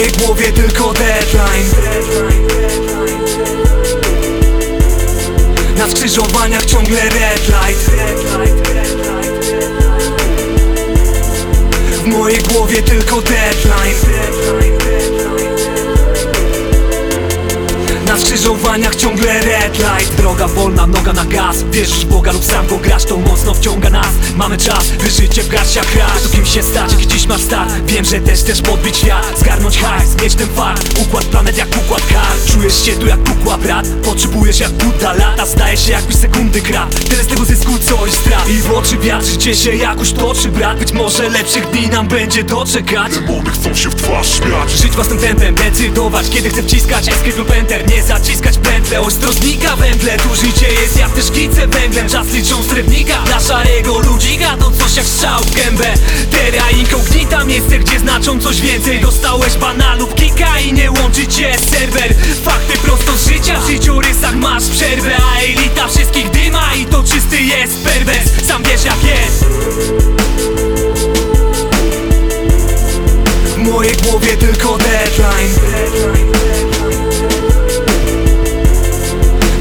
mojej głowie tylko deadline. Na skrzyżowaniach ciągle red light. W mojej głowie tylko deadline. Na skrzyżowaniach ciągle red light. Droga wolna, noga na gaz. Wierzysz w Boga lub sam go grasz, to mocno wciąga nas. Mamy czas, by życie w garściach To kim się stać, dziś masz start Wiem, że też chcesz podbić świat. Zgarnąć hajs, mieć ten fakt. Układ planet jak się tu jak kukła brat. Potrzebujesz jak buta lata. Staje się jakbyś sekundy krat Tyle z tego zysku coś strat. I w oczy wiatr życie się jakoś toczy brat. Być może lepszych dni nam będzie doczekać. Młody chcą się w twarz śmiać. Żyć własnym tempem, decydować kiedy chcę wciskać. Escape lub enter Nie zaciskać pętlę ostrożnika węgle. Tu życie jest jak te szkice węglem. Czas liczą srebrnika. Dla szarego ludzika To coś jak strzał w gębę. Terra incognita miejsce gdzie znaczą coś więcej. Dostałeś bana lub przerwę A elita wszystkich dyma i to czysty jest perwers. Sam wiesz jak jest. W mojej głowie tylko deadline.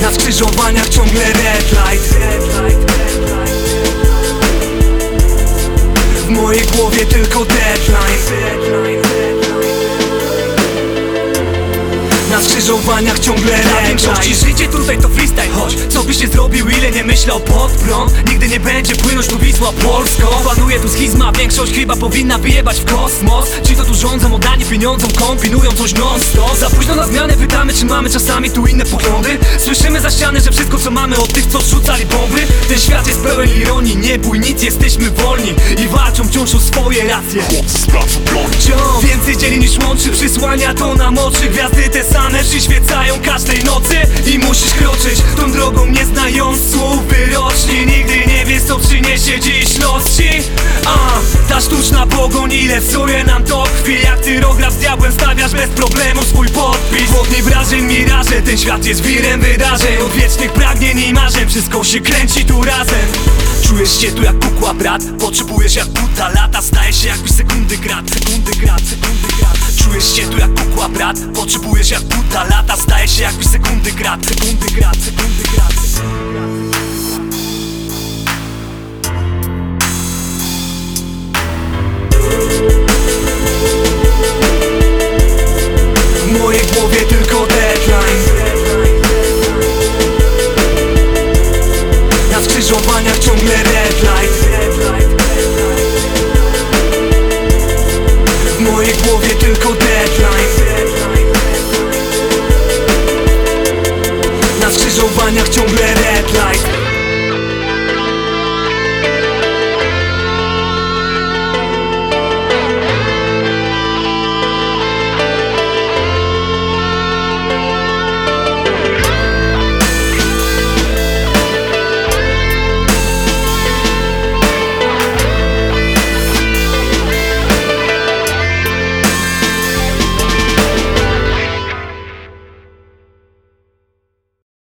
Na skrzyżowaniach ciągle red light. W mojej głowie tylko deadline Na skrzyżowaniach ciągle red większości życie tutaj to freestyle. Choć co byś nie zrobił, ile nie myślał pod prąd? Nigdy nie będzie płynąć tu Wisła Polską Panuje tu schizma, większość chyba powinna wyjebać w kosmos. Ci to tu rządzą, oddani pieniądzom, kombinują coś non stop Za późno na zmianę pytamy, czy mamy czasami tu inne poglądy? Słyszymy za ściany, że wszystko co mamy od tych, co rzucali bomby. Ten świat jest pełen ironii, nie bój nic, jesteśmy wolni. I wciąż o swoje racje. Chłopcy z broni Wciąż. Więcej dzieli niż łączy, przysłania to nam oczy Gwiazdy te same przyświecają każdej nocy. I musisz kroczyć tą drogą nie znając słów wyroczni Nigdy nie wiesz co przyniesie dziś pogoń ile psuje nam to krwi Jak tyrograf z diabłem stawiasz bez problemu swój podpis. W ogni wrażeń miraże, ten świat jest wirem wydarzeń. Od wiecznych pragnień i marzeń, wszystko się kręci tu razem. Czujesz się tu jak kukła brat. Potrzebujesz jak buta lata. Staje się jakbyś sekundy grat Sekundy grat, sekundy grat Czujesz się tu jak kukła brat. Potrzebujesz jak buta lata. Staje się jakbyś sekundy grat Sekundy grat, sekundy mojej głowie tylko deadline. Na skrzyżowaniach ciągle